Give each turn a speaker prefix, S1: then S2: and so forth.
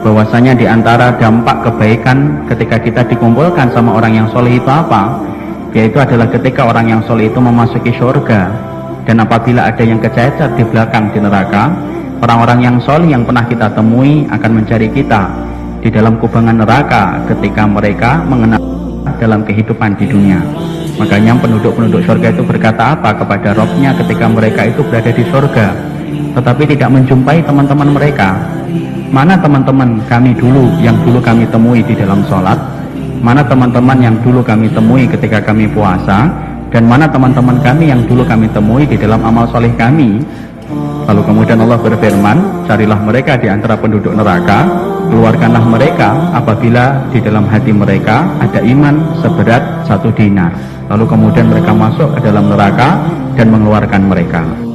S1: bahwasanya di antara dampak kebaikan ketika kita dikumpulkan sama orang yang soleh itu apa? Yaitu adalah ketika orang yang soleh itu memasuki surga dan apabila ada yang kececer di belakang di neraka, orang-orang yang soleh yang pernah kita temui akan mencari kita di dalam kubangan neraka ketika mereka mengenal dalam kehidupan di dunia. Makanya penduduk-penduduk surga itu berkata apa kepada Robnya ketika mereka itu berada di surga, tetapi tidak menjumpai teman-teman mereka. Mana teman-teman kami dulu yang dulu kami temui di dalam sholat? Mana teman-teman yang dulu kami temui ketika kami puasa? Dan mana teman-teman kami yang dulu kami temui di dalam amal soleh kami? Lalu kemudian Allah berfirman, carilah mereka di antara penduduk neraka, keluarkanlah mereka apabila di dalam hati mereka ada iman seberat satu dinar. Lalu kemudian mereka masuk ke dalam neraka dan mengeluarkan mereka.